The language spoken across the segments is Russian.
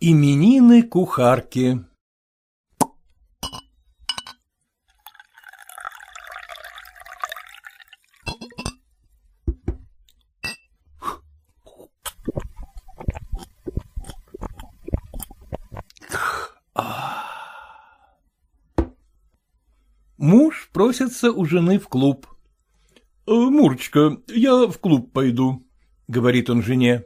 Именины кухарки Муж просится у жены в клуб. «Э, — Мурочка, я в клуб пойду, — говорит он жене.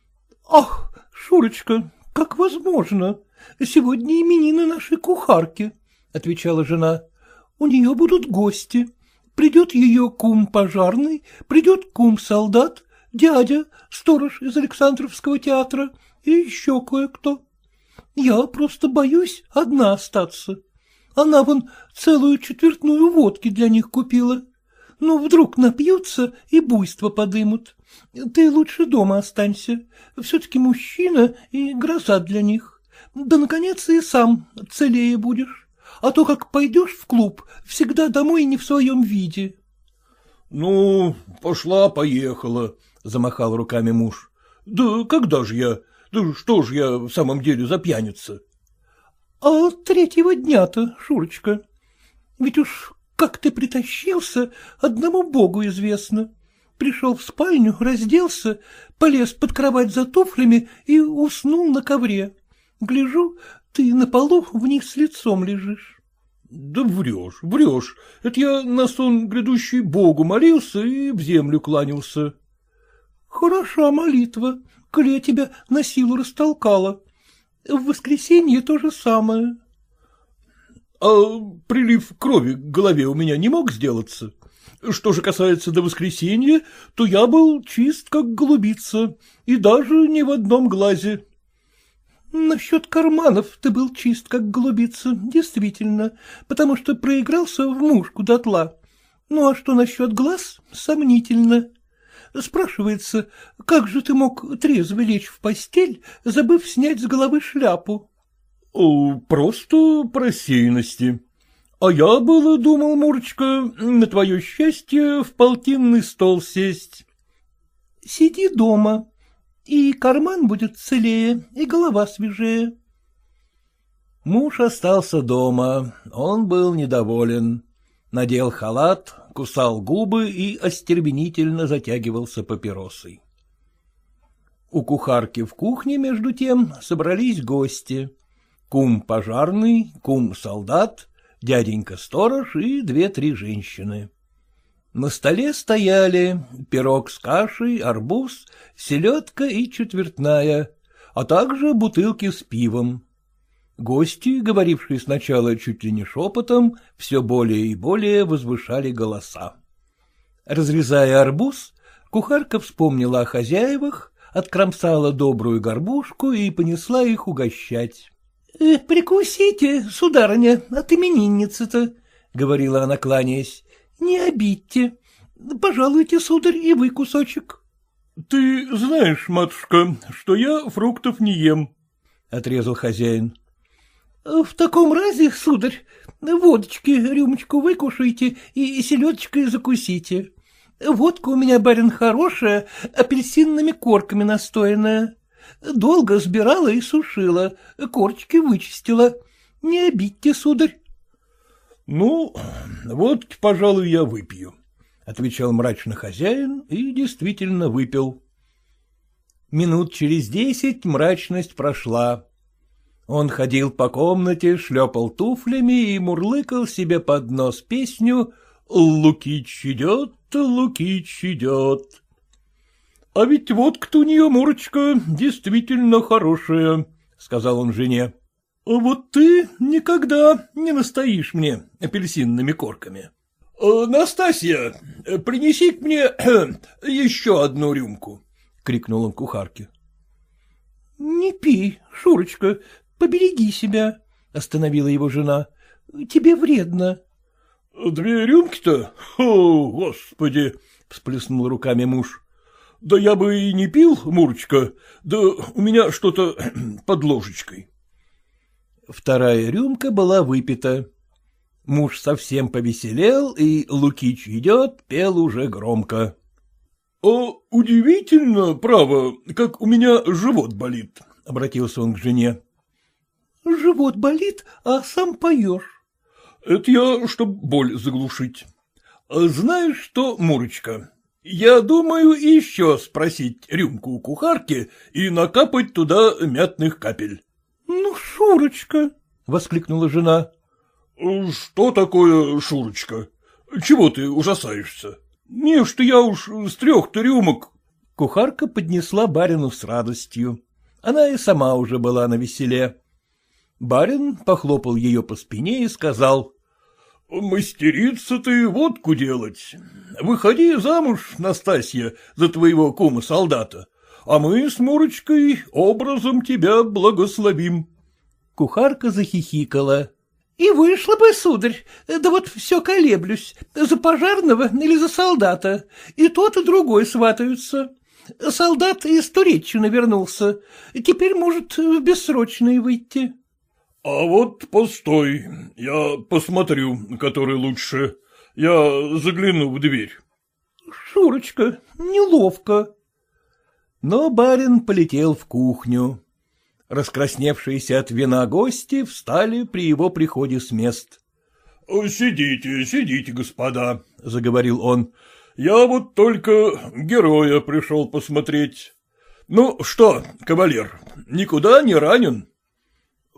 — Ах, Шурочка, как возможно? Сегодня именины нашей кухарки, — отвечала жена. — У нее будут гости. Придет ее кум пожарный, придет кум солдат, дядя, сторож из Александровского театра и еще кое-кто. Я просто боюсь одна остаться. Она вон целую четвертную водки для них купила. Ну, вдруг напьются и буйство подымут. Ты лучше дома останься. Все-таки мужчина и гроза для них. Да, наконец, и сам целее будешь. А то, как пойдешь в клуб, всегда домой не в своем виде. — Ну, пошла-поехала, — замахал руками муж. — Да когда же я? Да что ж я в самом деле за пьяница? — А третьего дня-то, Шурочка, ведь уж как ты притащился, одному богу известно. Пришел в спальню, разделся, полез под кровать за туфлями и уснул на ковре. Гляжу, ты на полу вниз лицом лежишь. — Да врешь, врешь. Это я на сон грядущий Богу молился и в землю кланялся. — Хороша молитва, коли я тебя на силу растолкала. В воскресенье то же самое. — А прилив крови к голове у меня не мог сделаться? Что же касается до воскресенья, то я был чист, как голубица, и даже не в одном глазе. — Насчет карманов ты был чист, как голубица, действительно, потому что проигрался в мушку дотла. Ну а что насчет глаз, сомнительно. Спрашивается, как же ты мог трезво лечь в постель, забыв снять с головы шляпу? — Просто по рассеянности. А я было думал, Мурочка, на твое счастье в полтинный стол сесть. — Сиди дома, и карман будет целее, и голова свежее. Муж остался дома, он был недоволен. Надел халат, кусал губы и остервенительно затягивался папиросой. У кухарки в кухне, между тем, собрались гости. Кум пожарный, кум солдат, дяденька-сторож и две-три женщины. На столе стояли пирог с кашей, арбуз, селедка и четвертная, а также бутылки с пивом. Гости, говорившие сначала чуть ли не шепотом, все более и более возвышали голоса. Разрезая арбуз, кухарка вспомнила о хозяевах, откромсала добрую горбушку и понесла их угощать. «Э, — Прикусите, сударыня, от именинницы-то, — говорила она, кланяясь. — Не обидьте. Пожалуйте, сударь, и вы кусочек. — Ты знаешь, матушка, что я фруктов не ем, — отрезал хозяин. — В таком разе, сударь, водочки рюмочку выкушайте и селедочкой закусите. Водка у меня, барин, хорошая, апельсинными корками настоянная. Долго сбирала и сушила, корочки вычистила. Не обидьте, сударь. — Ну, водки, пожалуй, я выпью, — отвечал мрачно хозяин и действительно выпил. Минут через десять мрачность прошла. Он ходил по комнате, шлепал туфлями и мурлыкал себе под нос песню «Лукич идет, Лукич идет». — А ведь водка-то у нее, Мурочка, действительно хорошая, — сказал он жене. — Вот ты никогда не настоишь мне апельсинными корками. — Настасья, принеси к мне еще одну рюмку, — крикнул он кухарке. — Не пей, Шурочка, Побереги себя, — остановила его жена. — Тебе вредно. — Две рюмки-то? О, господи! — всплеснул руками муж. — Да я бы и не пил, Мурочка, да у меня что-то под ложечкой. Вторая рюмка была выпита. Муж совсем повеселел, и Лукич идет, пел уже громко. — А удивительно, право, как у меня живот болит, — обратился он к жене. — Живот болит, а сам поешь. — Это я, чтоб боль заглушить. А знаешь что, Мурочка, я думаю еще спросить рюмку у кухарки и накапать туда мятных капель. — Ну, Шурочка! — воскликнула жена. — Что такое, Шурочка? Чего ты ужасаешься? Не, что я уж с трех-то рюмок. Кухарка поднесла барину с радостью. Она и сама уже была на веселе. Барин похлопал ее по спине и сказал. — Мастерица ты водку делать. Выходи замуж, Настасья, за твоего кума-солдата, а мы с Мурочкой образом тебя благословим. Кухарка захихикала. И вышла бы, сударь, да вот все колеблюсь, за пожарного или за солдата, и тот, и другой сватаются. Солдат из Туреччины вернулся, теперь может в бессрочные выйти. — А вот постой, я посмотрю, который лучше. Я загляну в дверь. — Шурочка, неловко. Но барин полетел в кухню. Раскрасневшиеся от вина гости встали при его приходе с мест. — Сидите, сидите, господа, — заговорил он. — Я вот только героя пришел посмотреть. Ну что, кавалер, никуда не ранен? —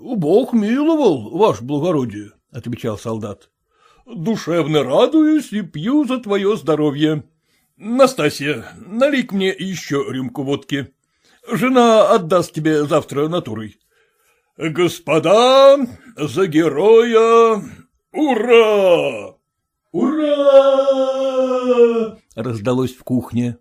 Бог миловал, ваше благородие, — отвечал солдат. — Душевно радуюсь и пью за твое здоровье. Настасья, налей мне еще рюмку водки. Жена отдаст тебе завтра натурой. Господа, за героя! Ура! Ура! Раздалось в кухне.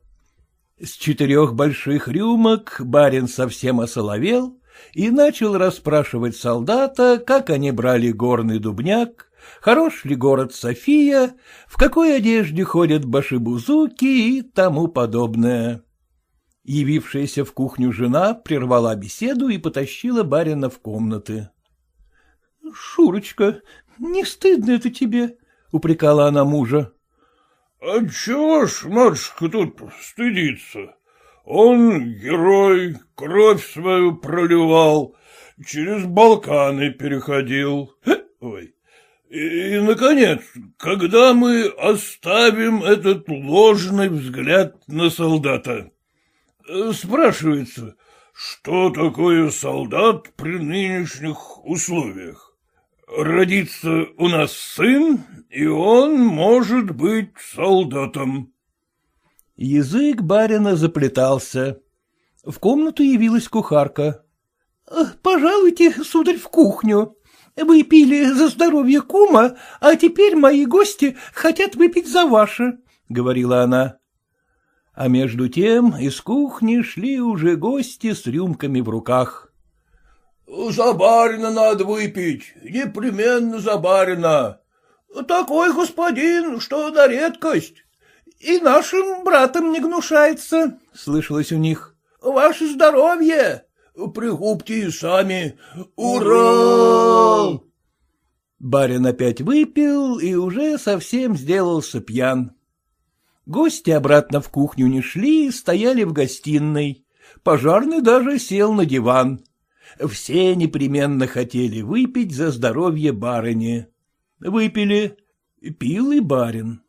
С четырех больших рюмок барин совсем осоловел и начал расспрашивать солдата, как они брали горный дубняк, хорош ли город София, в какой одежде ходят башибузуки и тому подобное. Явившаяся в кухню жена прервала беседу и потащила барина в комнаты. — Шурочка, не стыдно это тебе? — упрекала она мужа. — А чего ж, матушка, тут стыдиться? Он герой, кровь свою проливал, через Балканы переходил. Ой. И, и, наконец, когда мы оставим этот ложный взгляд на солдата? Спрашивается, что такое солдат при нынешних условиях? Родится у нас сын, и он может быть солдатом. Язык барина заплетался. В комнату явилась кухарка. «Э, — Пожалуйте, сударь, в кухню. Вы пили за здоровье кума, а теперь мои гости хотят выпить за ваше, — говорила она. А между тем из кухни шли уже гости с рюмками в руках. — За барина надо выпить, непременно за барина. Такой господин, что на редкость. И нашим братам не гнушается, — слышалось у них. — Ваше здоровье! Пригубьте и сами. Ура! Барин опять выпил и уже совсем сделался пьян. Гости обратно в кухню не шли, стояли в гостиной. Пожарный даже сел на диван. Все непременно хотели выпить за здоровье барыни. Выпили. Пил и барин.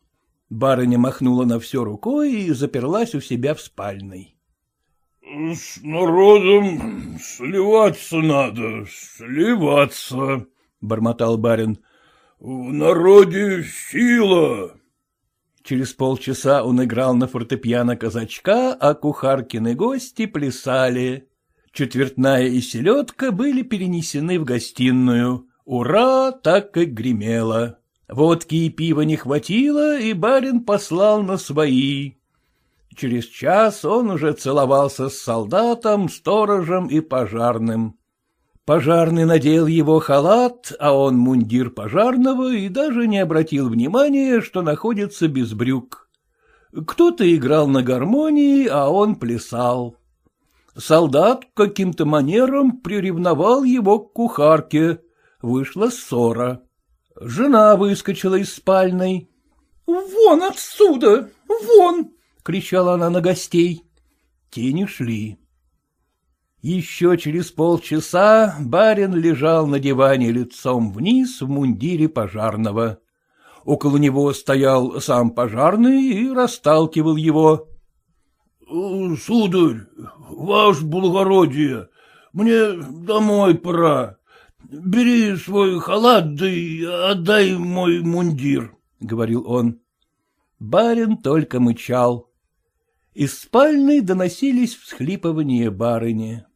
Барыня махнула на все рукой и заперлась у себя в спальной. — С народом сливаться надо, сливаться, — бормотал барин. — В народе сила. Через полчаса он играл на фортепиано казачка, а кухаркины гости плясали. Четвертная и селедка были перенесены в гостиную. Ура, так как гремело. Водки и пива не хватило, и барин послал на свои. Через час он уже целовался с солдатом, сторожем и пожарным. Пожарный надел его халат, а он мундир пожарного и даже не обратил внимания, что находится без брюк. Кто-то играл на гармонии, а он плясал. Солдат каким-то манером приревновал его к кухарке. Вышла ссора. Жена выскочила из спальной. — Вон отсюда! Вон! — кричала она на гостей. Те не шли. Еще через полчаса барин лежал на диване лицом вниз в мундире пожарного. Около него стоял сам пожарный и расталкивал его. — Сударь, ваше благородие, мне домой пора. Бери свой халат, да и отдай мой мундир, — говорил он. Барин только мычал. Из спальни доносились всхлипывания барыни.